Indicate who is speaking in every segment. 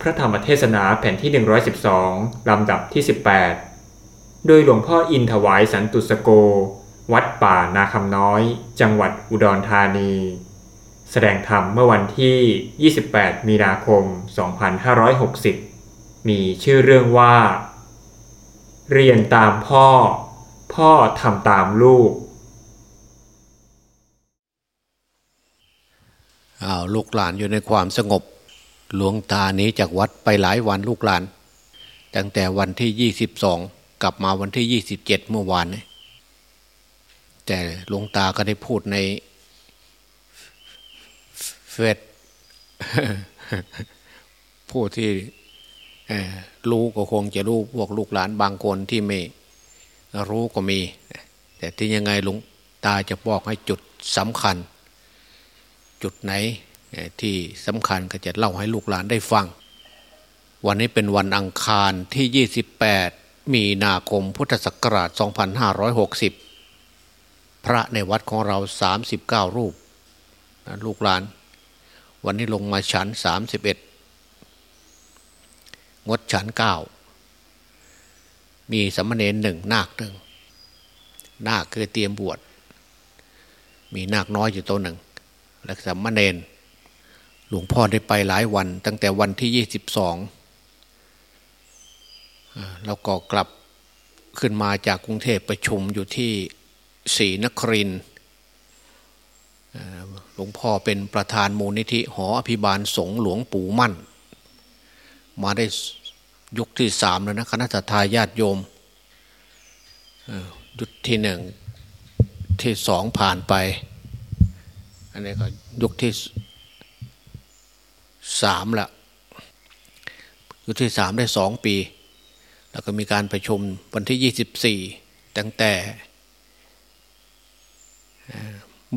Speaker 1: พระธรรมเทศนาแผ่นที่ 112 ลำดับที่ 18 โดยหลวงพ่ออินถวายสันตุสโก วัดป่านาคำน้อย จังหวัดอุดรธานี แสดงธรรมเมื่อวันที่ 28 มีนาคม 2560 มีชื่อเรื่องว่า เรียนตามพ่อ พ่อทำตามลูก
Speaker 2: อ้าวลูกหลานอยู่ในความสงบ หลวงตาหนีจากวัดไปหลายวันลูกหลาน ตั้งแต่วันที่ยี่สิบสองกลับมาวันที่ยี่สิบเจ็ดเมื่อวานนี้แต่หลวงตาก็ได้พูดในเฟซผู้ที่รู้ก็คงจะรู้พวกลูกหลานบางคนที่ไม่รู้ก็มี แต่ที่ยังไงหลวงตาจะบอกให้จุดสำคัญ จุดไหน ที่สำคัญก็จะเล่าให้ลูกหลานได้ฟัง วันนี้เป็นวันอังคารที่ 28 มีนาคมพุทธศักราช 2560 พระในวัดของเรา 39 รูป ลูกหลาน วันนี้ลงมาฉัน 31 งดฉัน 9 มีสามเณรหนึ่งนาคหนึ่งนาคคือเตรียมบวช มีนาคน้อยอยู่ตัวหนึ่งและสามเณร หลวงพ่อได้ไปหลายวัน ตั้งแต่วันที่ยี่สิบสองแล้วก็กลับขึ้นมาจากกรุงเทพประชุมอยู่ที่ศรีนครินหลวงพ่อเป็นประธานมูลนิธิหออภิบาลสงหลวงปู่มั่น มาได้ยุคที่สามแล้วนะคณะทาญาติโยมยุคที่หนึ่งที่สองผ่านไป อันนี้ก็ยุคที่ สามละยุคที่สามได้สองปี แล้วก็มีการประชุมวันที่ยี่สิบสี่ตั้งแต่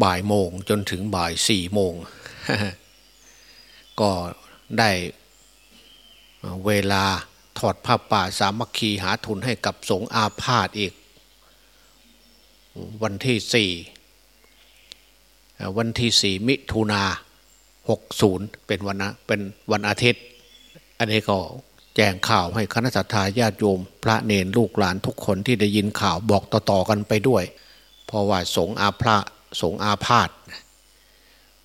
Speaker 2: บ่ายโมงจนถึงบ่ายสี่โมง ก็ได้เวลาถอดผ้าป่าสามัคคีหาทุนให้กับสงอาพาธอีก วันที่สี่วันที่สี่มิถุนา หกศูนย์เป็นวันนะเป็นวันอาทิตย์ อันนี้ก็แจ้งข่าวให้คณะสัตยาญาติโยม พระเนรลูกหลานทุกคนที่ได้ยินข่าวบอกต่อๆกันไปด้วย เพราะว่าสงอาพระสงอาพาธ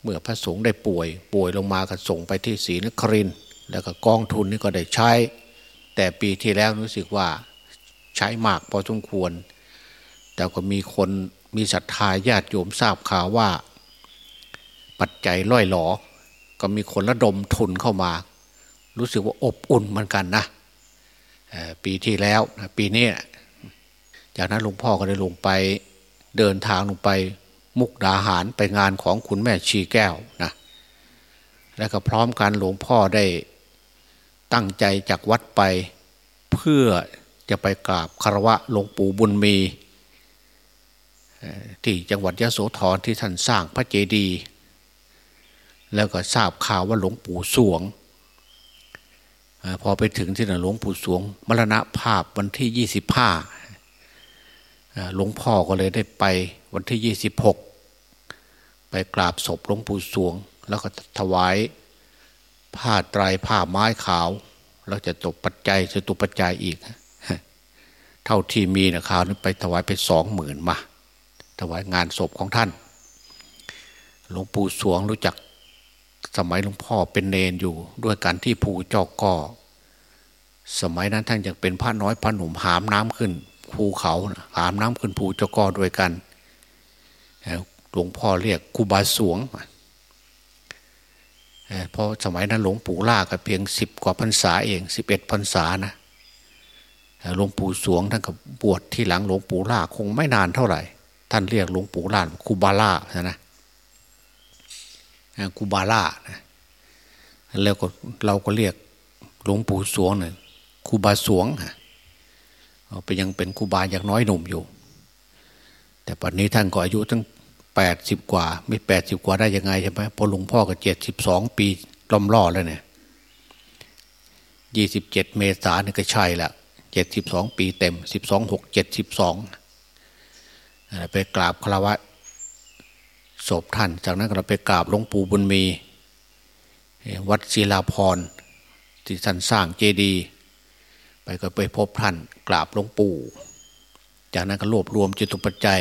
Speaker 2: เมื่อพระสงฆ์ได้ป่วย ป่วยลงมาก็ส่งไปที่ศรีนครินแล้วก็กองทุนนี่ก็ได้ใช้ แต่ปีที่แล้วรู้สึกว่าใช้มากพอสมควร แต่ก็มีคนมีศรัทธาญาติโยมทราบข่าวว่า ปัจจัยล่อยหลอ ก็มีคนระดมทุนเข้ามา รู้สึกว่าอบอุ่นเหมือนกันนะปีที่แล้วปีนี้จากนั้นหลวงพ่อก็ได้ลงไปเดินทางลงไปมุกดาหารไปงานของคุณแม่ชีแก้วนะแล้วก็พร้อมกันหลวงพ่อได้ตั้งใจจากวัดไปเพื่อจะไปกราบคารวะหลวงปู่บุญมี ที่จังหวัดยะโสธรที่ท่านสร้างพระเจดีย์ แล้วก็ทราบข่าวว่าหลวงปู่สวงพอไปถึงที่นั่นหลวงปู่สวง มรณภาพวันที่ยี่สิบห้าหลวงพ่อก็เลยได้ไปวันที่ยี่สิบหกไปกราบศพหลวงปู่สวง แล้วก็ถวายผ้าไตรผ้าไม้ขาว แล้วจะตกปัจจัยจะตุปัจจัยอีก เท่าที่มีนะคราวนี้ไปถวายไปสองหมื่นมา ถวายงานศพของท่าน หลวงปู่สวงรู้จัก สมัยหลวงพ่อเป็นเนนอยู่ด้วยการที่ภูจอกก่อสมัยนั้นท่านยังเป็นพระน้อยพระหนุ่มหามน้ำขึ้นภูเขาหามน้ำขึ้นภูจอกก่อด้วยกันหลวงพ่อเรียกครูบาสวงเพราะสมัยนั้นหลวงปู่ล่าก็เพียงสิบกว่าพรรษาเองสิบเอ็ดพรรษานะหลวงปู่สวงท่านก็บวชที่หลังหลวงปู่ล่าคงไม่นานเท่าไหร่ ท่านเรียกหลวงปู่ล่าครูบาล่านะ ครูบาล่านะแล้วก็เราก็เรียกหลวงปู่สวงเนี่ยครูบาสวงเป็นยังเป็นครูบาอย่างน้อยหนุ่มอยู่ แต่ปัจจุบันท่านก็อายุตั้งแปดสิบกว่า ไม่แปดสิบกว่าได้ยังไงใช่ไหมพอหลวงพ่อก็เจ็ดสิบสองปีล้อมล่อแล้วเนี่ยยี่สิบเจ็ดเมษาเนี่ยก็ใช่ละเจ็ดสิบสองปีเต็มสิบสองหกเจ็ดสิบสองไปกราบคารวะ ศพท่าน จากนั้นเราไปกราบหลวงปู่บุญมี วัดศิลาพรที่ท่านสร้างเจดีย์ไปก็ไปพบท่านกราบหลวงปู่ จากนั้นก็รวบรวมจิตุปัจจัย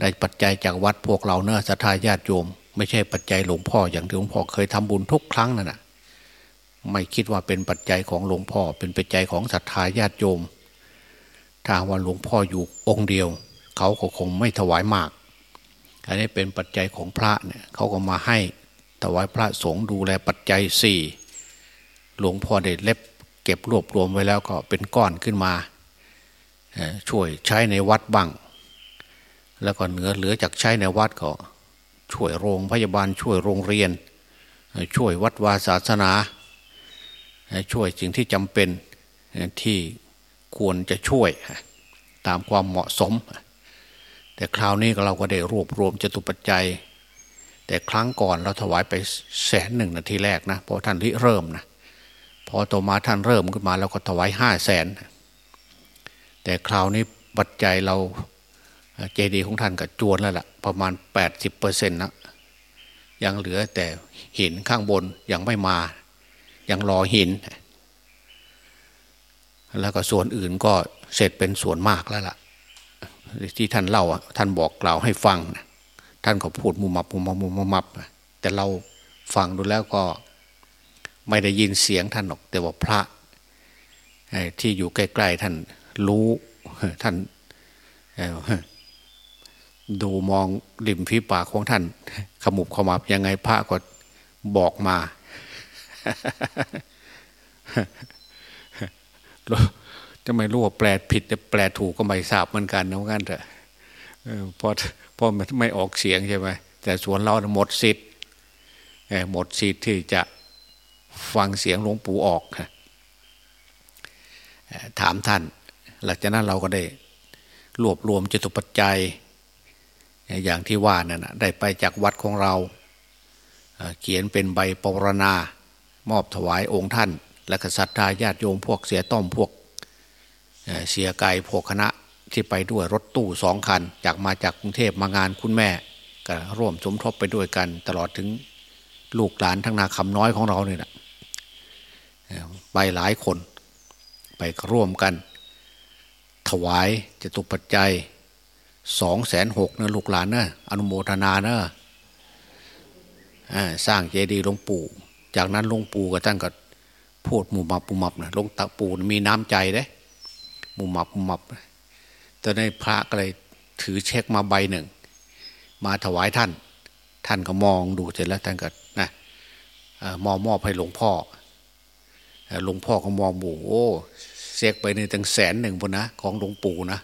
Speaker 2: ได้ปัจจัยจากวัดพวกเราเนอะสัทธาญาติโยม ไม่ใช่ปัจจัยหลวงพ่ออย่างที่หลวงพ่อเคยทำบุญทุกครั้งนั่นนะไม่คิดว่าเป็นปัจจัยของหลวงพ่อ เป็นปัจจัยของศรัทธาญาติโยม ถ้าว่าหลวงพ่ออยู่องค์เดียว เขาก็คงไม่ถวายมาก อันนี้เป็นปัจจัยของพระเนี่ยเขาก็มาให้ถวายพระสงฆ์ดูแลปัจจัยสี่หลวงพ่อได้เล็บ เก็บรวบรวมไว้แล้วก็เป็นก้อนขึ้นมาช่วยใช้ในวัดบ้าง แล้วก็เหนือเหลือจากใช้ในวัดก็ ช่วยโรงพยาบาลช่วยโรงเรียน ช่วยวัดวาศาสนา ช่วยสิ่งที่จำเป็นที่ควรจะช่วยตามความเหมาะสม แต่คราวนี้เราก็ได้รวบรวมจตุปัจจัย แต่ครั้งก่อนเราถวายไปแสนหนึ่งนาทีแรกนะพอท่านริเริ่มนะพอต่อมาท่านเริ่มขึ้นมาเราก็ถวายห้าแสนแต่คราวนี้ปัจจัยเราเจดีย์ของท่านก็จวนแล้วละ่ะประมาณ 80%เปอร์เซ็นต์นะยังเหลือแต่หินข้างบนยังไม่มา ยังรอหิน แล้วก็ส่วนอื่นก็เสร็จเป็นส่วนมากแล้วละ่ะ ที่ท่านเล่าอะท่านบอกกล่าวให้ฟัง ท่านก็พูดมุมับมุมับมุมับแต่เราฟังดูแล้วก็ไม่ได้ยินเสียงท่านหรอก แต่ว่าพระที่อยู่ใกล้ๆท่านรู้ท่านดูมองริมฝีปากของท่าน ขมุบขมับยังไงพระก็บอกมา จะไม่รู้ว่าแปลผิดจะแปลถูกก็ไม่ทราบเหมือนกันนะงั้นเถอะเพราะเพราะมันไม่ออกเสียงใช่ไหมแต่ส่วนเราหมดสิทธิ์หมดสิทธิ์ที่จะฟังเสียงหลวงปู่ออกถามท่าน หลังจากนั้นเราก็ได้รวบรวมจตุปัจจัย อย่างที่ว่านั่นได้ไปจากวัดของเรา เขียนเป็นใบปรณามอบถวายองค์ท่าน และกษัตริย์ญาติโยมพวกเสียต้อมพวก เสียไก่พวกคณะที่ไปด้วยรถตู้สองคัน จากมาจากกรุงเทพมางานคุณแม่ ก็ร่วมสมทบไปด้วยกันตลอดถึงลูกหลานทั้งนาคำน้อยของเราเนี่ยนะไปหลายคนไปร่วมกัน ถวายจตุปัจจัยสองแสนหกนะลูกหลานนะอนุโมทนานะสร้างเจดีย์หลวงปู่ จากนั้นหลวงปู่ก็ท่านก็พูดมุมับมุมับนะหลวงตาปู่มีน้ำใจเด้ มุมับมุมับต่ในพระก็เลยถือเช็คมาใบหนึ่ง มาถวายท่าน ท่านก็มองดูเสร็จแล้วท่านก็นะมอมอบให้หลวงพ่อหลวงพ่อก็มองบูโอ้เช็คไปในตั้งแสนหนึ่งพนนะของหลวงปู่นะ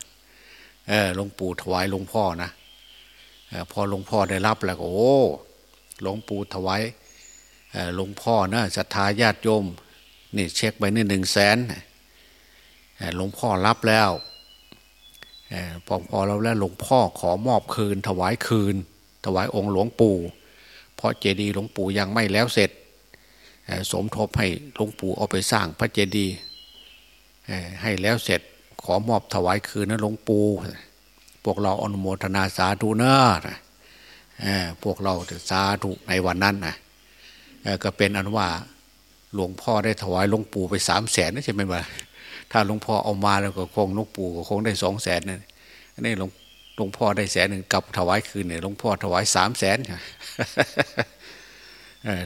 Speaker 2: หลวงปู่ถวายหลวงพ่อนะพอหลวงพ่อได้รับแล้วก็โอ้หลวงปู่ถวายหลวงพ่อนะศรัทธาญาติโยมนี่เช็คไปนี่หนึ่งแสน หลวงพ่อรับแล้วพอพอเราแล้วหลวงพ่อขอมอบคืน ถวายคืน ถวายองค์หลวงปู่ เพราะเจดีย์หลวงปู่ยังไม่แล้วเสร็จ สมทบให้หลวงปู่เอาไปสร้างพระเจดีย์ให้แล้วเสร็จขอมอบถวายคืนนะหลวงปู่พวกเราอนุโมทนาสาธุเนอะพวกเราจะสาธุในวันนั้นนะก็เป็นอันว่าหลวงพ่อได้ถวายหลวงปู่ไปสามแสนนะใช่ไหมวะ ถ้าหลวงพ่อเอามาแล้วก็คงหลวงปู่ก็คงได้สองแสนนะนี่หลวงหลวงพ่อได้แสนหนึ่งกับถวายคืนเนี่ยหลวงพ่อถวายสามแสน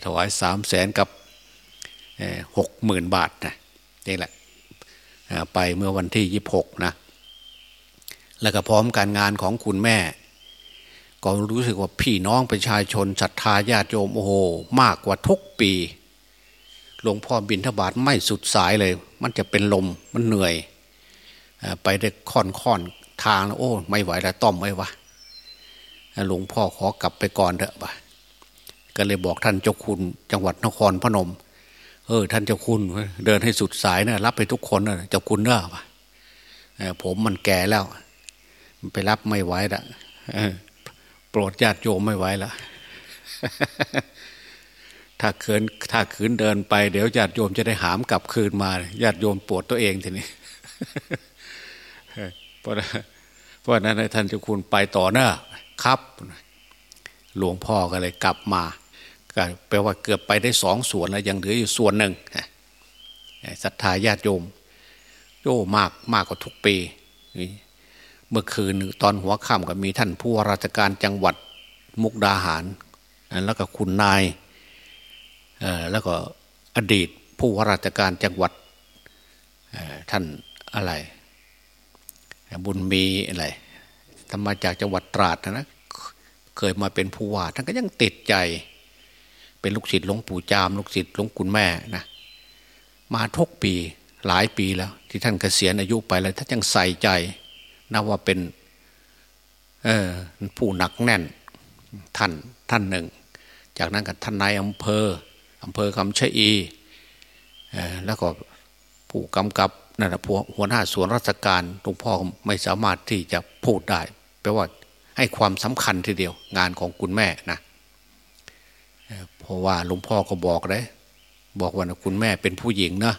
Speaker 2: ถวายสามแสนกับหกหมื่นบาทนะนี่แหละไปเมื่อวันที่ยี่หกนะแล้วก็พร้อมการงานของคุณแม่ ก็รู้สึกว่าพี่น้องประชาชนศรัทธาญาติโยมโอ้โหมากกว่าทุกปี หลวงพ่อบินทบาทไม่สุดสายเลย มันจะเป็นลมมันเหนื่อย ไปได้ค่อนค่อนทางแล้วโอ้ ไม่ไหวแล้วต้อมไม่วะหลวงพ่อขอกลับไปก่อนเถอะวะก็เลยบอกท่านเจ้าคุณจังหวัดนครพนม เออ ท่านเจ้าคุณเดินให้สุดสายนะรับไปทุกคนนะเจ้าคุณเนอะผมมันแก่แล้ว ไปรับไม่ไหวละโปรดญาติโยมไม่ไหวละ ถ้าเคินถ้าคืนเดินไปเดี๋ยวญาติโยมจะได้หามกลับคืนมาญาติโยมปวดตัวเองทีนี้เพราะเพราะนั้นท่านเจ้าคุณไปต่อเนอะครับ หลวงพ่อก็เลยกลับมาก็แปลว่าเกือบไปได้สองส่วนแล้วยังเหลืออยู่ส่วนหนึ่งศรัทธาญาติโยมโยมากมากกว่าทุกปีเมื่อคืนตอนหัวค่ำก็มีท่านผู้ว่าราชการจังหวัดมุกดาหาร แล้วก็คุณนาย แล้วก็อดีตผู้ว่าราชการจังหวัดท่านอะไร บุญมีอะไรทำมาจากจังหวัดตราดนะเคยมาเป็นผู้ว่าท่านก็ยังติดใจ เป็นลูกศิษย์หลวงปู่จาม ลูกศิษย์หลวงคุณแม่นะมาทุกปีหลายปีแล้ว ที่ท่านเกษียณอายุไปแล้วท่านยังใส่ใจนับว่าเป็นเออผู้หนักแน่นท่านท่านหนึ่ง จากนั้นกับท่านนายอำเภอ อำเภอคำชะอีแล้วก็ผู้กำกับนั่นแหะหัวหน้าส่วนราชการหลวงพ่อไม่สามารถที่จะพูดได้แปลว่าให้ความสำคัญทีเดียว งานของคุณแม่นะเพราะว่าหลวงพ่อก็บอกเลยบอกว่าคุณแม่เป็นผู้หญิงนะ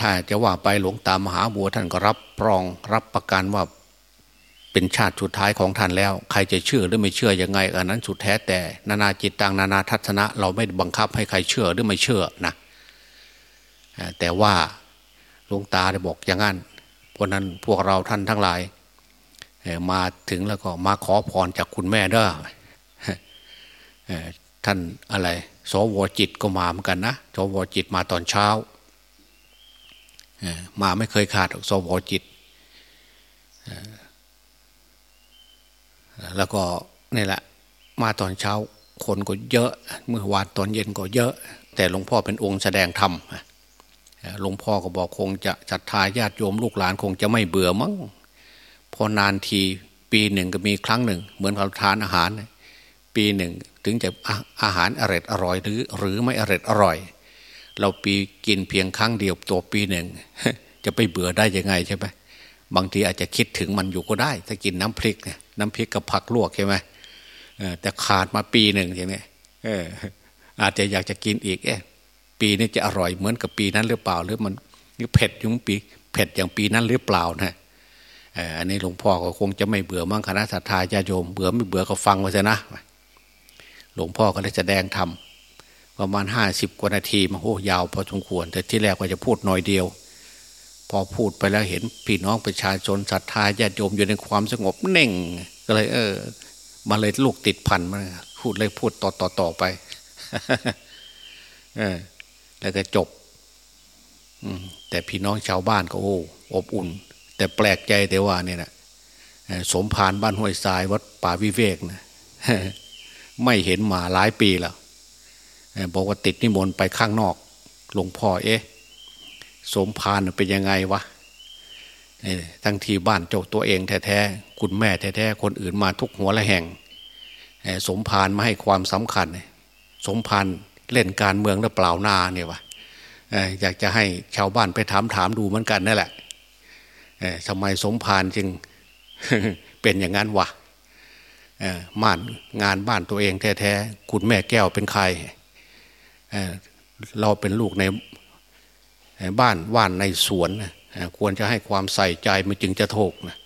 Speaker 2: ถ้าจะว่าไปหลวงตามหาบัวท่านก็รับรองรับประกันว่า เป็นชาติสุดท้ายของท่านแล้ว ใครจะเชื่อหรือไม่เชื่อยังไงอันนั้นสุดแท้แต่ นานาจิตตังนานาทัศนะ เราไม่บังคับให้ใครเชื่อหรือไม่เชื่อนะแต่ว่าหลวงตาได้บอกอย่างนั้นเพราะนั้นพวกเราท่านทั้งหลายมาถึงแล้วก็มาขอพรจากคุณแม่เด้อท่านอะไร สวจิตก็มาเหมือนกันนะสวจิตมาตอนเช้ามาไม่เคยขาดสวจิต แล้วก็นี่แหละ มาตอนเช้าคนก็เยอะ เมื่อวานตอนเย็นก็เยอะ แต่หลวงพ่อเป็นองค์แสดงธรรมหลวงพ่อก็บอกคงจะจัดทายาติโยมลูกหลานคงจะไม่เบื่อมั้งพอนานทีปีหนึ่งก็มีครั้งหนึ่ง เหมือนเราทานอาหาร ปีหนึ่งถึงจะอาหารอร่อยอร่อยหรือหรือไม่อร่อยอร่อย เราปีกินเพียงครั้งเดียวตัวปีหนึ่งจะไปเบื่อได้ยังไงใช่ไหมบางทีอาจจะคิดถึงมันอยู่ก็ได้ ถ้ากินน้ำพริกเน้ น้ำพริกกับผักลวกใช่ไหมแต่ขาดมาปีหนึ่งอย่างนี้อาจจะอยากจะกินอีกเอ๊ปีนี้จะอร่อยเหมือนกับปีนั้นหรือเปล่า หรือมันเผ็ดยุ่งปีเผ็ดอย่างปีนั้นหรือเปล่านะอันนี้หลวงพ่อก็คงจะไม่เบื่อมั่งคณะสัตยาญาโยมเบื่อไม่เบื่อก็ฟังไว้ซะนะ หลวงพ่อก็เลยแสดงธรรมประมาณห้าสิบกว่านาทีมาโอ้ยาวพอสมควร แต่ที่แรกว่าจะพูดหน่อยเดียว พอพูดไปแล้วเห็นพี่น้องประชาชนศรัทธาญาติโยมอยู่ในความสงบเน่ง ก็เลย เออ มาเลยลูกติดพันมาพูดเลยพูดต่อต่อต่อไปเออแล้วก็จบแต่พี่น้องชาวบ้านก็โอ้อบอุ่น แต่แปลกใจแต่ว่าเนี่ยนะสมภารบ้านห้วยทรายวัดป่าวิเวกนะไม่เห็นมาหลายปีแล้วบอกว่าติดนิมนต์ไปข้างนอกหลวงพ่อเอ๊ะ สมภารเป็นยังไงวะทั้งทีบ้านเจ้าตัวเองแท้ๆคุณแม่แท้ๆคนอื่นมาทุกหัวละแห่ง สมภารมาให้ความสำคัญ สมภารเล่นการเมืองแล้วเปล่านาเนี่ยวะอยากจะให้ชาวบ้านไปถามถามดูเหมือนกันนั่นแหละทำไมสมภารจึงเป็นอย่างนั้นวะม่านงานบ้านตัวเองแท้ๆคุณแม่แก้วเป็นใครเราเป็นลูกใน บ้านว่านในสวนควรจะให้ความใส่ใจมันจึงจะถูกนะ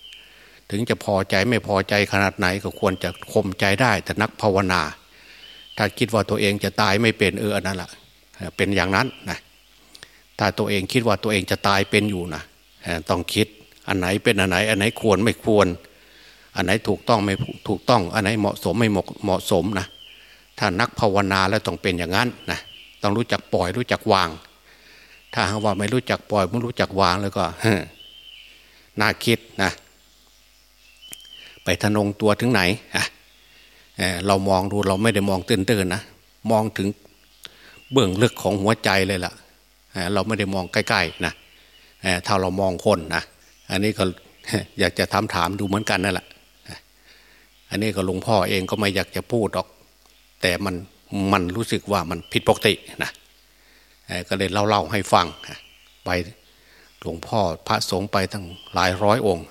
Speaker 2: ถึงจะพอใจไม่พอใจขนาดไหนก็ควรจะข่มใจได้ แต่นักภาวนา ถ้าคิดว่าตัวเองจะตายไม่เป็นเออนั่นแหละเป็นอย่างนั้นนะถ้าตัวเองคิดว่าตัวเองจะตายเป็นอยู่นะต้องคิดอันไหนเป็นอันไหน อันไหนควรไม่ควร อันไหนถูกต้องไม่ถูกต้อง อันไหนเหมาะสมไม่เหมาะสมนะถ้านักภาวนาแล้วต้องเป็นอย่างนั้นนะต้องรู้จักปล่อยรู้จักวาง ถ้าหากว่าไม่รู้จักปล่อยไม่รู้จักวางแล้วก็น่าคิดนะไปทนงตัวถึงไหนเรามองดูเราไม่ได้มองตื้นๆนะมองถึงเบื้องลึกของหัวใจเลยล่ะเราไม่ได้มองใกล้ๆนะถ้าเรามองคนนะอันนี้ก็อยากจะถามถามดูเหมือนกันนั่นแหละอันนี้ก็หลวงพ่อเองก็ไม่อยากจะพูดหรอก แต่มันมันรู้สึกว่ามันผิดปกตินะ ก็เลยเล่าเล่าให้ฟังไปหลวงพ่อพระสงฆ์ไปทั้งหลายร้อยองค์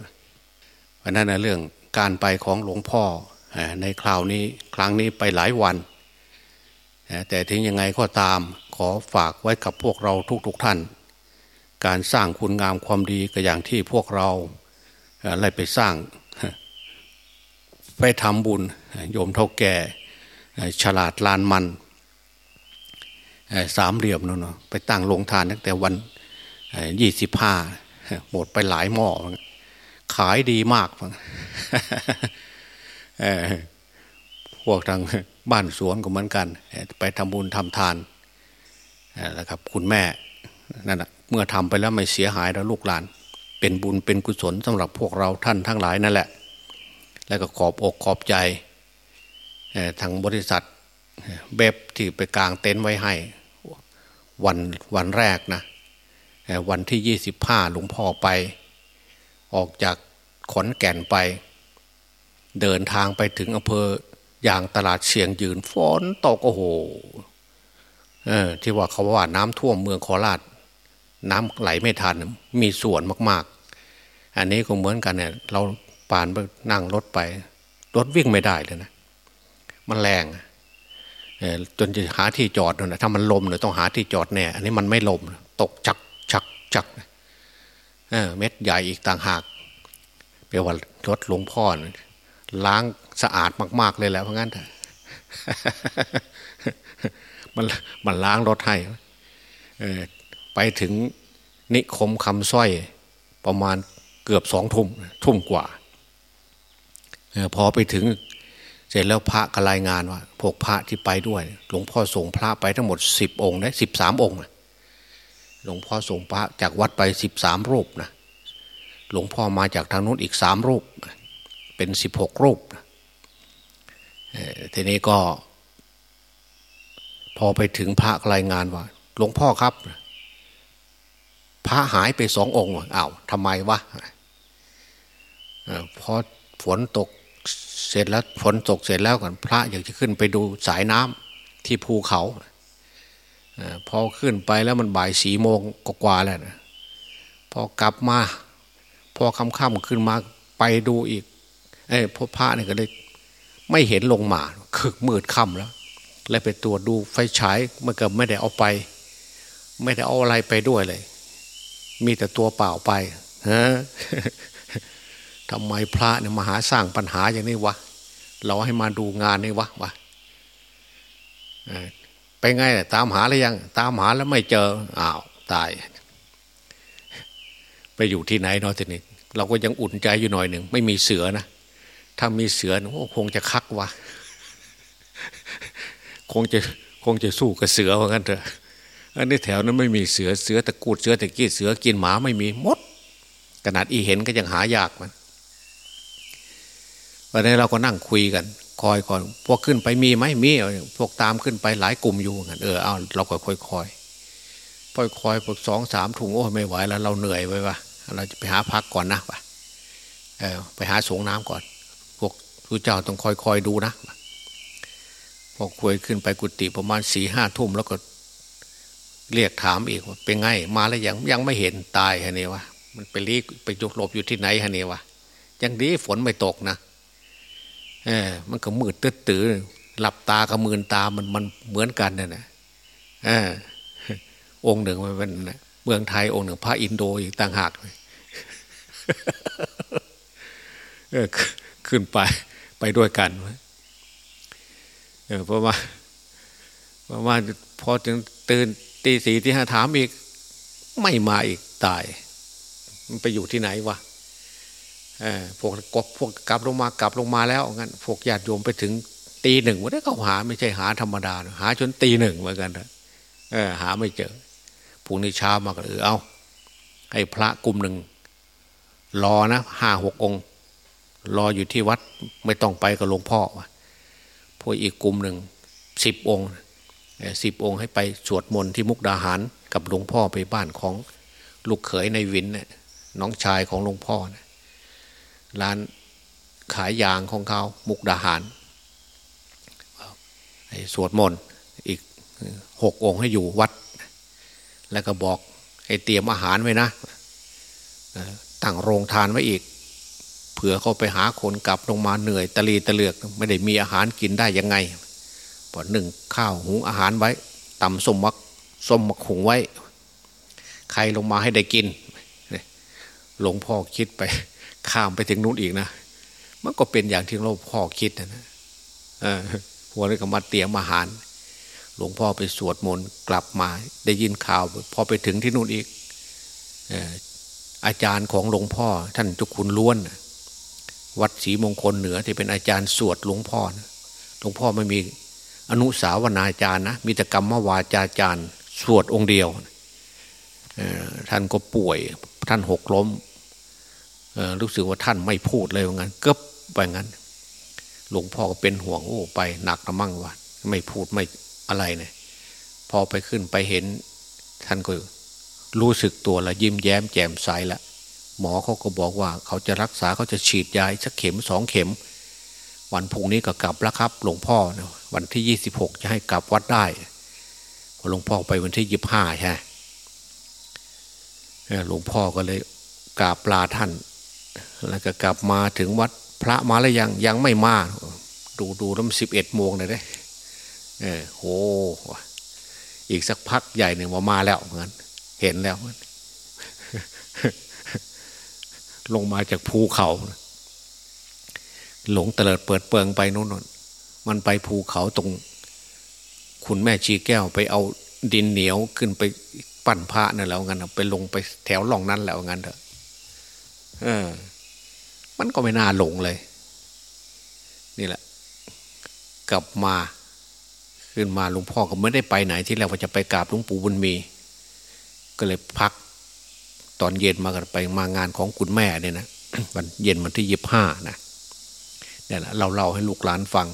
Speaker 2: เพราะนั้นนะเรื่องการไปของหลวงพ่อในคราวนี้ครั้งนี้ไปหลายวัน แต่ถึงยังไงก็ตามขอฝากไว้กับพวกเราทุกๆทท่าน การสร้างคุณงามความดีก็อย่างที่พวกเราอะไรไปสร้างไปทำบุญโยมเท่าแก่ฉลาดลานมัน สามเหลี่ยมนั่นไปตั้งลงทานตั้งแต่วันยี่สิบห้าหมดไปหลายหม้อขายดีมากพวกทางบ้านสวนก็เหมือนกัน ไปทำบุญทำทานนะครับคุณแม่นั่นแหะเมื่อทำไปแล้วไม่เสียหายแล้วลูกหลาน เป็นบุญเป็นกุศลสำหรับพวกเราท่านทั้งหลายนั่นแหละ แล้วก็ขอบอกขอบใจทางบริษัทเบบที่ไปกลางเต็นท์ไว้ให้ วันวันแรกนะวันที่ยี่สิบห้าหลวงพ่อไป ออกจากขอนแก่นไป เดินทางไปถึงอำเภออย่างตลาดเชียงยืนฝนตกโอ้โหเออที่ว่าเขาว่าน้ำท่วมเมืองโคราชน้ำไหลไม่ทันมีส่วนมากๆ อันนี้ก็เหมือนกันเนี่ย เราปานไปนั่งรถไป รถวิ่งไม่ได้เลยนะ มันแรง จนจะหาที่จอดนะถ้ามันลมเนี่ยต้องหาที่จอดแน่อันนี้มันไม่ลม ตกจักจักจักเม็ดใหญ่อีกต่างหากเปลว่ารถหลวงพ่อล้างสะอาดมาก ๆ เลยแล้วเพราะงั้นมันมันล้างรถให้ไปถึงนิคมคำสร้อยประมาณเกือบสองทุ่มทุ่มกว่าพอไปถึง เสร็จแล้วพระก็รายงานว่าพวกพระที่ไปด้วย หลวงพ่อส่งพระไปทั้งหมดสิบองค์นะสิบสามองค์หลวงพ่อส่งพระจากวัดไปสิบสามรูปนะหลวงพ่อมาจากทางนู้นอีกสามรูป เป็นสิบหกรูปทีนี้ก็ พอไปถึงพระรายงานว่า หลวงพ่อครับ พระหายไปสององค์อ้าวทำไมวะพอฝนตก เสร็จแล้วฝนตกเสร็จแล้วก่อนพระอยากจะขึ้นไปดูสายน้ำที่ภูเขาพอขึ้นไปแล้วมันบ่ายสีโมงกว่าแล้วนะพอกลับมา พอค่ำๆขึ้นมาไปดูอีกไอ้พวกพระเนี่ยก็เลยไม่เห็นลงมาคือมืดค่ำแล้ว แล้วไปตรวจดูไฟฉายมันก็ไม่ได้เอาไป ไม่ได้เอาอะไรไปด้วยเลย มีแต่ตัวเปล่าไปฮะทำไมพระเนี่ยมาหาสร้างปัญหาอย่างนี้วะ เราให้มาดูงานนี่วะวะไปไงตามหาแล้วยัง ตามหาแล้วไม่เจออ้าวตาย ไปอยู่ที่ไหนเนาะทีนี้เราก็ยังอุ่นใจอยู่หน่อยหนึ่งไม่มีเสือนะถ้ามีเสือโอ้คงจะคักวะคงจะคงจะสู้กับเสือเหมือนกันเถอะอันนี้แถวนั้นไม่มีเสือเสือตะกูดเสือตะกี้เสือกินหมาไม่มีมดขนาดอีเห็นก็ยังหายากมัน วันนี้เราก็นั่งคุยกัน คอยก่อนพวกขึ้นไปมีไหมมีพวกตามขึ้นไปหลายกลุ่มอยู่กันเออเอาเราก็ค่อยคอยคอยคอยพวกสองสามถุงโอ้ไม่ไหวแล้วเราเหนื่อยไปวะเราจะไปหาพักก่อนนะปะเออไปหาสงน้ำก่อน พวกผู้เจ้าต้องคอยคอยดูนะพอคุยขึ้นไปกุฏิประมาณสี่ห้าทุ่มแล้วก็เรียกถามอีกว่าเป็นไง มาแล้วยังยังไม่เห็นตายฮะเนี่ยวะมันไปรีไปจุกหลบอยู่ที่ไหนฮะเนี่ยวะยังดีฝนไม่ตกนะ เออมันก็มืดตื้อตื้อหลับตากับมืนตามันมันเหมือนกันเนี่ยนะเออองค์หนึ่งมันเป็นเมืองไทยองค์หนึ่งพระอินโดอีกต่างหากเออขึ้นไปไปด้วยกันเออเพราะว่าเพราะว่าพอถึงตื่นตีสี่ที่ห้าถามอีก ไม่มาอีกตาย มันไปอยู่ที่ไหนวะ พวกกบพวกกลับลงมากลับลงมาแล้วงั้นพวกญาติโยมไปถึงตีหนึ่งวันนี้เขาหาไม่ใช่หาธรรมดา หาจนตีหนึ่งเหมือนกันเออหาไม่เจอพรุ่งนี้เช้ามาก็เออเอาให้พระกลุ่มหนึ่งรอนะห้าหกองค์ รออยู่ที่วัดไม่ต้องไปกับหลวงพ่อพวกอีกกลุ่มหนึ่งสิบองค์สิบองค์ให้ไปสวดมนต์ที่มุกดาหาร กับหลวงพ่อไปบ้านของลูกเขยในวินนี่น้องชายของหลวงพ่อนะ ร้านขายยางของเขามุกดาหารสวดมนต์อีกหกองค์ให้อยู่วัด แล้วก็บอกให้เตรียมอาหารไว้นะตั้งโรงทานไว้อีกเผื่อเขาไปหาคนกลับลงมาเหนื่อยตะลีตะเลือก ไม่ได้มีอาหารกินได้ยังไงพอหนึ่งข้าวหุงอาหารไว้ตำส้มมักส้มมักหุงไว้ ใครลงมาให้ได้กินหลวงพ่อคิดไป ข้ามไปถึงนู้นอีกนะ มันก็เป็นอย่างที่เราพ่อคิดนะนะหัวเลยก็มาเตรียมอาหาร หลวงพ่อไปสวดมนต์กลับมา ได้ยินข่าวพอไปถึงที่นู่นอีกอาจารย์ของหลวงพ่อ ท่านจุคุณล้วน วัดศรีมงคลเหนือที่เป็นอาจารย์สวดหลวงพ่อหลวงพ่อไม่มีอนุสาวนาจารย์นะมีแต่กรรมวาจาจารย์ สวดองค์เดียวท่านก็ป่วยท่านหกล้ม รู้สึกว่าท่านไม่พูดเลยว่างั้นก็ไปงั้น หลวงพ่อก็เป็นห่วงโอ้ไปหนักนะมั่งว่าไม่พูดไม่อะไรเนี่ยพอไปขึ้นไปเห็นท่านก็รู้สึกตัวละยิ้มแย้มแจ่มใสละหมอเขาก็บอกว่าเขาจะรักษาเขาจะฉีดยาสักเข็มสองเข็ม วันพุ่งนี้ก็กลับแล้วครับ หลวงพ่อวันที่ยี่สิบหกจะให้กลับวัดได้พอหลวงพ่อไปวันที่ยี่ห้าใช่หลวงพ่อก็เลยกราบลาท่าน แล้วก็กลับมาถึงวัดพระมาแล้วยังยังไม่มาดูดูแล้วมันสิบเอ็ดโมงเลยเด้เออโหอีกสักพักใหญ่หนึ่งมามาแล้วเหมือนเห็นแล้ว ลงมาจากภูเขา หลงเตลิดเปิดเปิงไปโน่นมันไปภูเขาตรง คุณแม่ชีแก้วไปเอาดินเหนียวขึ้นไปปั้นพระนั่นแล้วงั้นไปลงไปแถวหล่องนั้นแล้วงั้นเถอะเออ มันก็ไม่น่าหลงเลย นี่แหละ กลับมาขึ้นมาหลวงพ่อก็ไม่ได้ไปไหนที่แรกว่าจะไปกราบหลวงปู่บุญมี ก็เลยพัก ตอนเย็นมากันไปมางานของคุณแม่เนี่ยนะวันเย็นวันที่ยี่ห้านะเนี่ยแหละเราเล่าให้ลูกหลานฟัง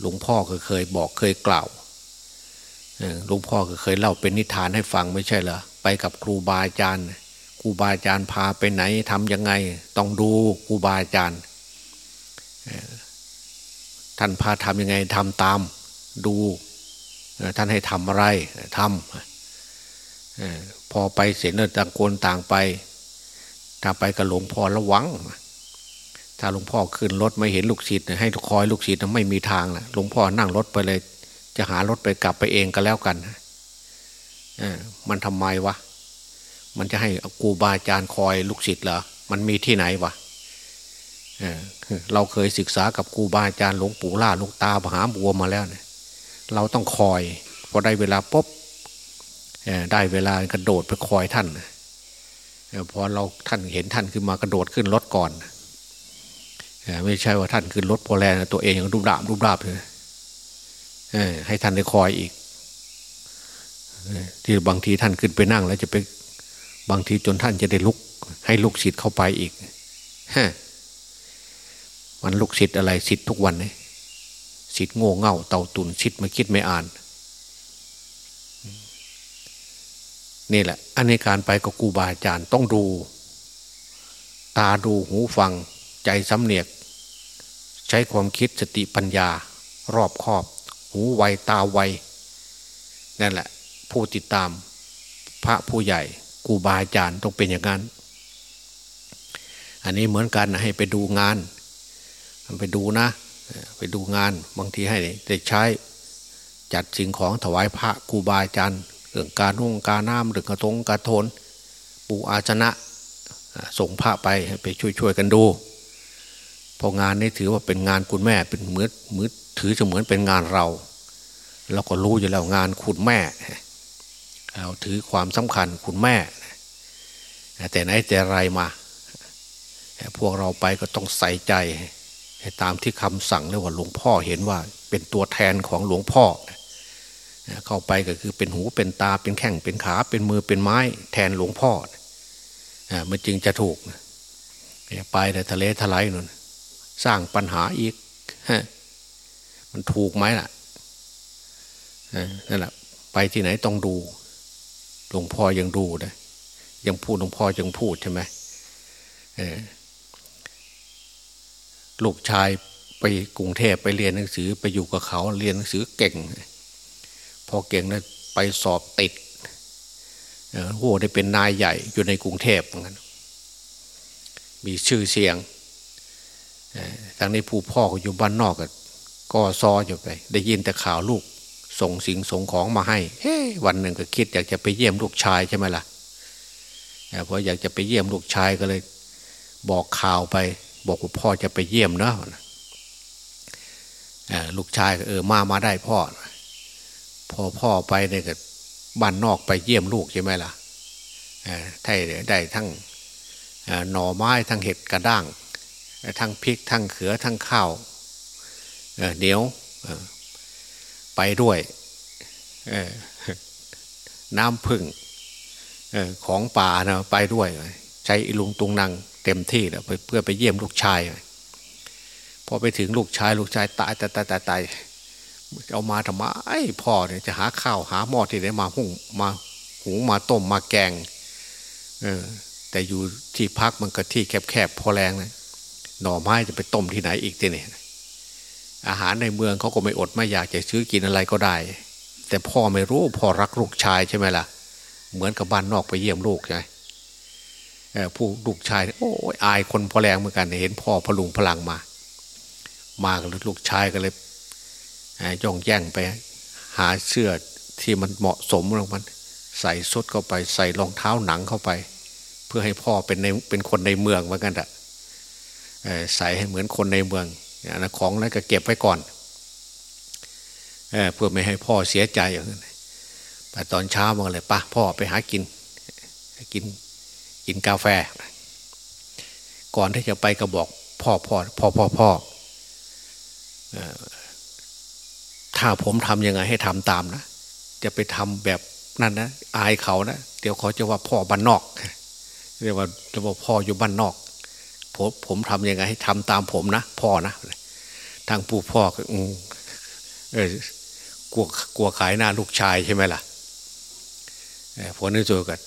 Speaker 2: หลวงพ่อก็เคยบอกเคยกล่าวหลวงพ่อก็เคยเล่าเป็นนิทานให้ฟังไม่ใช่เหรอไปกับครูบาอาจารย์ ครูบาอาจารย์พาไปไหนทำยังไง ต้องดูครูบาอาจารย์ท่านพาทำยังไงทำตามดูท่านให้ทำอะไรทำพอไปเสร็จแล้วต่างคนต่างไปถ้าไปกับหลวงพ่อระวัง ถ้าหลวงพ่อขึ้นรถไม่เห็นลูกศิษย์ให้คอยลูกศิษย์ไม่มีทางละหลวงพ่อนั่งรถไปเลย จะหารถไปกลับไปเองก็แล้วกันมันทำไมวะ มันจะให้กูบาอาจารย์คอยลูกศิษย์เหรอมันมีที่ไหนวะเราเคยศึกษากับครูบาอาจารย์หลวงปู่ล่าหลวงตามหาบัวมาแล้วเนี่ยเราต้องคอย พอได้เวลาปุ๊บได้เวลากระโดดไปคอยท่านพอเราท่านเห็นท่านขึ้นมากระโดดขึ้นรถก่อนไม่ใช่ว่าท่านขึ้นรถพอแลนตัวเองยังรูปดาบรูปดาบเลยให้ท่านได้คอยอีกที่บางทีท่านขึ้นไปนั่งแล้วจะไป บางทีจนท่านจะได้ลุก ให้ลูกศิษย์เข้าไปอีกฮะมันลูกศิษย์อะไรศิษย์ทุกวันเนี่ยศิษย์โง่เง่าเต่าตุนศิษย์ไม่คิดไม่อ่าน นี่แหละ อันในการไปกับกูบาอาจารย์ต้องดู ตาดูหูฟังใจสำเนียก ใช้ความคิดสติปัญญา รอบคอบ หูไวตาไวนั่นแหละ ผู้ติดตามพระผู้ใหญ่ กูบาอาจารย์ต้องเป็นอย่างนั้น อันนี้เหมือนกันให้ไปดูงานไปดูนะ ไปดูงานบางทีให้ได้ใช้จัดสิ่งของถวายพระกูบาอาจารย์เรื่องการนุ่งการน้ำเรื่องกระทงกระโทนปูอาชนะส่งพระไปไปช่วยๆกันดูพองานนี้ถือว่าเป็นงานคุณแม่เป็นเหมือนมือถือจะเหมือนเป็นงานเราเราก็รู้อยู่แล้วงานคุณแม่เราถือความสำคัญคุณแม่ แต่ไหนแต่ไรมา พวกเราไปก็ต้องใส่ใจ ตามที่คำสั่งเลยว่าหลวงพ่อเห็นว่าเป็นตัวแทนของหลวงพ่อ เข้าไปก็คือเป็นหูเป็นตาเป็นแข้งเป็นขาเป็นมือเป็นไม้ แทนหลวงพ่อมันจึงจะถูกไปแต่ทะเลทลายนั่นสร้างปัญหาอีกมันถูกไหมล่ะนั่นแหละไปที่ไหนต้องดู หลวงพ่อยังดูนะ ยังพูดหลวงพ่อยังพูดใช่ไหมลูกชายไปกรุงเทพไปเรียนหนังสือไปอยู่กับเขาเรียนหนังสือเก่ง พอเก่งแล้วไปสอบติดโอ้ได้เป็นนายใหญ่อยู่ในกรุงเทพเหมือนกันมีชื่อเสียงทางนี้ผู้พ่อก็อยู่บ้านนอกก็ซออยู่ไป ได้ยินแต่ข่าวลูกส่งสิ่งส่งของมาให้ เฮ้ วันหนึ่งก็คิดอยากจะไปเยี่ยมลูกชายใช่ไหมล่ะ เพออยากจะไปเยี่ยมลูกชายก็เลย บอกข่าวไป บอกว่าพ่อจะไปเยี่ยมเนาะลูกชายเออมามาได้พ่อ พอพ่อไปเนี่ยก็บ้านนอกไปเยี่ยมลูกใช่ไหมล่ะไทยได้ทั้งหน่อไม้ทั้งเห็ดกระด้าง ทั้งพริกทั้งเขือทั้งข้าวเหนียวไปด้วยน้ำพึ่ง ของป่านะไปด้วย ใช้ลุงตุงนางเต็มที่แล้วเพื่อไปเยี่ยมลูกชายพอไปถึงลูกชายลูกชายตายตายตายตายตายเอามาทำไมพ่อเนี่ยจะหาข้าวหาหม้อที่ไหนมาหุงมาหุงมาต้มมาแกงเออแต่อยู่ที่พักมันก็ที่แคบๆพอแรงนะหน่อไม้จะไปต้มที่ไหนอีกทีนี่ยอาหารในเมืองเขาก็ไม่อดไม่อยากจะซื้อกินอะไรก็ได้ แต่พ่อไม่รู้พ่อรักลูกชายใช่ไหมล่ะ เหมือนกับบ้านนอกไปเยี่ยมลูกใช่ไหมผู้ลูกชาย โอ้ยอายคนพอแรงเหมือนกันเห็นพ่อพลุงพลังมา มากันลูกชายก็เลยย่องแย่งไปหาเสื้อที่มันเหมาะสมลงมัน ใส่สุดเข้าไป ใส่รองเท้าหนังเข้าไป เพื่อให้พ่อเป็นในเป็นคนในเมืองเหมือนกันอะใส่ให้เหมือนคนในเมืองของนั้นก็เก็บไว้ก่อนเพื่อไม่ให้พ่อเสียใจอย่างนั้น ตอนเช้ามาเลยปะพ่อไปหากินกินกินกาแฟ ก่อนที่จะไปก็บอกพ่อพ่อพ่อพ่อพ่อถ้าผมทำยังไงให้ทำตามนะ จะไปทำแบบนั่นนะอายเขานะ เดี๋ยวเขาจะว่าพ่อบ้านนอกเรียกว่าจะว่าพ่ออยู่บ้านนอก ผมผมทำยังไงให้ทำตามผมนะพ่อนะทางผู้พ่อก็เออกลัวกลัวขายหน้าลูกชายใช่ไหมล่ะ พอนึกตัวกัน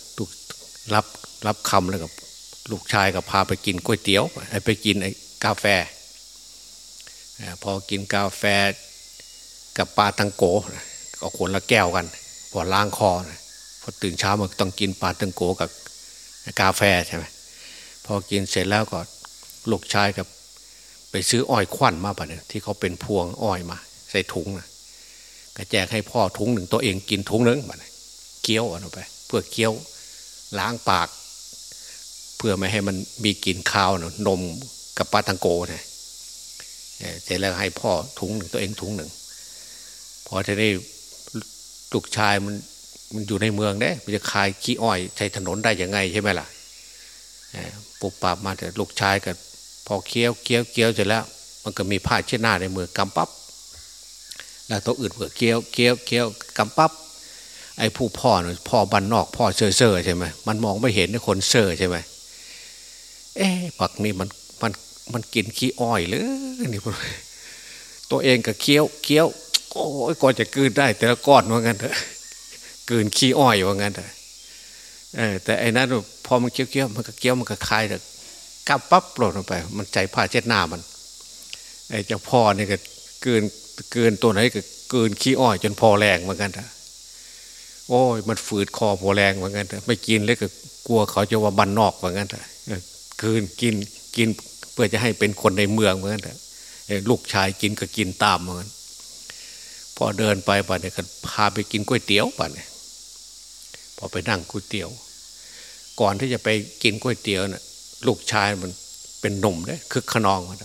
Speaker 2: รับรับคำแล้วกับลูกชายก็พาไปกินก๋วยเตี๋ยวไปกินไอ้กาแฟพอกินกาแฟกับปลาตังโกก็คนละแก้วกัน พอล้างคอพอตื่นเช้ามันต้องกินปลาตังโกกับกาแฟใช่ไหมพอกินเสร็จแล้วก็ลูกชายกับไปซื้ออ้อยควันมาปะเนี่ยที่เขาเป็นพวงอ้อยมา ใส่ถุงนะก็แจกให้พ่อถุงหนึ่งตัวเองกินถุงหนึ่งปะเนี่ย เคี้ยวเอาไป เพื่อเคี้ยวล้างปาก เพื่อไม่ให้มันมีกลิ่นข้าวนะนมกับปลาตังโกนี่ยเสร็จแล้วให้พ่อถุงหนึ่งตัวเองถุงหนึ่งพอจะได้ลูกชายมันมันอยู่ในเมืองเนี่ยมันจะขายขี้อ้อยใช้ถนนได้ยังไงใช่ไหมล่ะปุบปับมาแต่ลูกชายกับพอเคี้ยวเคี้ยวเคี้ยวเสร็จแล้ว มันก็มีผ้าเช็ดหน้าในมือกำปั๊บแล้วตัวอื่นเผื่อเคี้ยวเคี้ยวเคี้ยวกำปั๊บ ไอ้ผู้พ่อเนี่ยพ่อบ้านนอกพ่อเซ่อเซ่อใช่ไหมมันมองไม่เห็นคนเซ่อใช่ไหมเอ๊ะปักนี่มันมันมันกินขี้อ้อยเลยนี่ตัวเองก็เคี้ยวเคี้ยวโอ้ยก่อนจะกืนได้ แต่ละก้อนว่างั้นเถอะกืนขี้อ้อยว่างั้นเถอะแต่ไอ้นั้นพอมันเคี้ยวเคี้ยวมันก็เคี้ยวมันก็คลายแต่กับปั๊บปลดลงไป มันใจผ้าเช็ดหน้ามันไอ้เจ้าพ่อเนี่ยก็กืนกืนตัวไหนก็กืนขี้อ้อยจนพอแรงเหมือนกันเถอะ โอ้ยมันฝืดคอพอแรงเหมือนกันไม่กินเลยก็กลัวเขาจะว่าบันนอกเหมือนกันเถอะกืนกินกินเพื่อจะให้เป็นคนในเมืองเหมือนกันลูกชายกินก็กินตามเหมือนกันพอเดินไปป่ะเนี่ยก็พาไปกินก๋วยเตี๋ยวป่ะเนี่ยพอไปนั่งก๋วยเตี๋ยว ก่อนที่จะไปกินก๋วยเตี๋ยวน่ะลูกชายมันเป็นหนุ่มเลยคือขนองมัน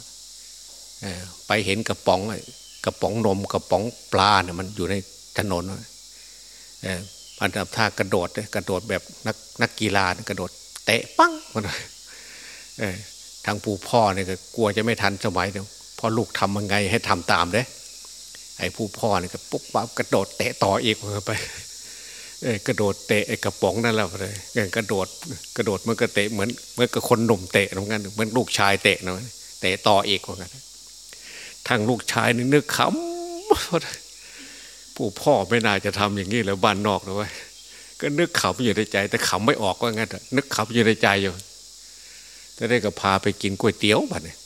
Speaker 2: ไปเห็นกระป๋องกระป๋องนมกระป๋องปลาเนี่ยมันอยู่ในถนน มันทำท่ากระโดดกระโดดแบบนักนักกีฬากระโดด เตะปั้งมันทางปู่พ่อเนี่ยก็กลัวจะไม่ทันสมัยเดียพอลูกทำยังไงให้ทำตามเด้ไอ้ผู้พ่อเนี่ยก็ปุ๊บปั๊บกระโดดเตะต่ออีกไปกระโดดเตะไอ้กระป๋องนั่นแหละเลยกระโดดกระโดดมันก็เตะเหมือนเหมือนกับคนหนุ่มเตะเหมือนกันเหมือนลูกชายเตะนะเตะต่ออีกเหมือนกันทางลูกชายนี่นึกขำ ผู้พ่อไม่น่าจะทำอย่างนี้แล้วบ้านนอกเลยก็นึกขำอยู่ในใจ แต่ขำไม่ออกว่างั้นนึกขำอยู่ในใจอยู่แต่ได้ก็พาไปกินก๋วยเตี๋ยวบ้านเนี่ย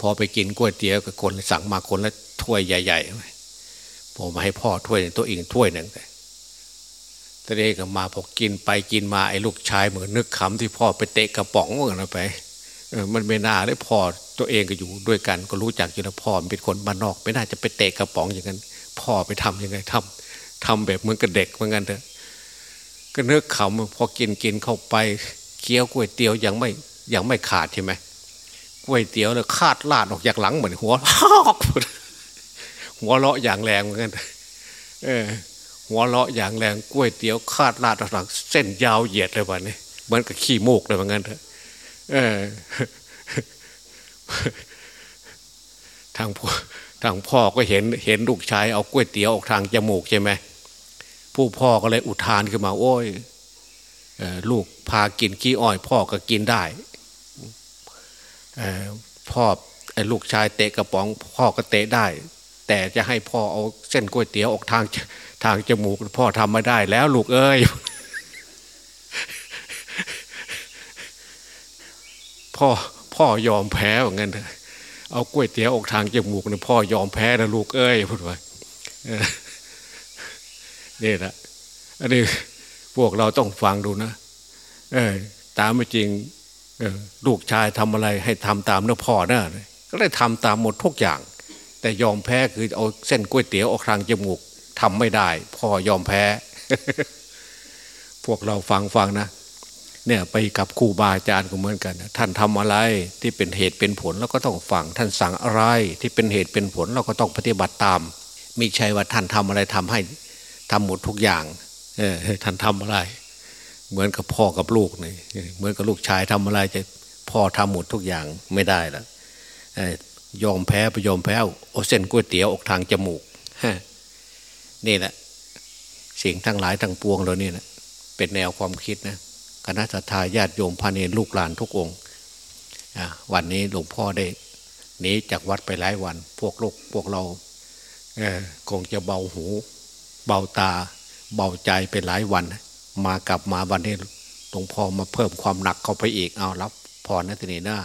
Speaker 2: พอไปกินก๋วยเตี๋ยวกับคนสั่งมาคนละถ้วยใหญ่ๆผมมาให้พ่อถ้วยตัวเองถ้วยหนึ่งแต่ตอนนี้ก็มาพอกินไปกินมาไอ้ลูกชายเหมือนนึกขำที่พ่อไปเตะกระป๋องเหมือนไปมันไม่น่าได้พ่อตัวเองก็อยู่ด้วยกัน ก็รู้จักอยู่แล้วพ่อเป็นคนบ้านนอก ไม่น่าจะไปเตะกระป๋องอย่างนั้น พ่อไปทํำยังไงทำทำแบบเหมือนกับเด็กเหมือนกันเถอะก็นึกขำพอกินกินเข้าไปเคี้ยวก๋วยเตี๋ยวยังไม่ยังไม่ขาดใช่ไหมก๋วยเตี๋ยวเนี่ยคาดลาดออกจากหลังเหมือนหัวหอกหัวเลาะอย่างแรงเหมือนกันเออหัวเลาะอย่างแรงกล้วยเตี๋ยวคาดลาดออกหลัง เส้นยาวเหยียดเลยวันนี้เหมือนกับขี้โมกเลยว่างั้นเถอะเออทางพ่อ ทางพ่อก็เห็นเห็นลูกชายเอากล้วยเตี๋ยวออกทางจมูกใช่ไหมผู้พ่อก็เลยอุทานขึ้นมา โอ้ยลูกพากินขี้อ้อย พ่อก็กินได้พ่อลูกชายเตะกระป๋อง พ่อก็เตะได้ แต่จะให้พ่อเอาเส้นก๋วยเตี๋ยวออกทางทางจมูก พ่อทำไม่ได้แล้วลูกเอ้ยพ่อพ่อยอมแพ้เหมือนกันเอ เอาก๋วยเตี๋ยวออกทางจมูกเนี่ยพ่อยอมแพ้นะลูกเอ้ยพูดไว้นี่แหละอันนี้พวกเราต้องฟังดูนะ เออ ตามไม่จริงลูกชายทำอะไรให้ทำตามเนื้อพ่อนะก็ได้ทำตามหมดทุกอย่าง แต่ยอมแพ้คือเอาเส้นก๋วยเตี๋ยวออกทางจมูกทำไม่ได้ พ่อยอมแพ้ พวกเราฟังฟังนะ เนี่ยไปกับครูบาอาจารย์ก็เหมือนกัน ท่านทำอะไรที่เป็นเหตุเป็นผลเราก็ต้องฟัง ท่านสั่งอะไรที่เป็นเหตุเป็นผลเราก็ต้องปฏิบัติตามมิใช่ว่าท่านทำอะไรทำให้ทำหมดทุกอย่างเออท่านทำอะไร เหมือนกับพ่อกับลูกนี่เหมือนกับลูกชายทำอะไรจะพ่อทำหมดทุกอย่างไม่ได้ละยอมแพ้ไปยอมแพ้อเส้นก๋วยเตี๋ยวออกทางจมูกนี่แหละสิ่งทั้งหลายทั้งปวงเรานี่นะเป็นแนวความคิดนะ คณะทาญาติโยมพาเนรลูกหลานทุกองค์วันนี้หลวงพ่อได้หนีจากวัดไปหลายวัน พวกลูกพวกเราคงจะเบาหู เบาตา เบาใจไปหลายวัน มากลับมาวันนี้หลวงพ่อมาเพิ่มความหนักเข้าไปอีกเอารับพรนะทีนี้นะ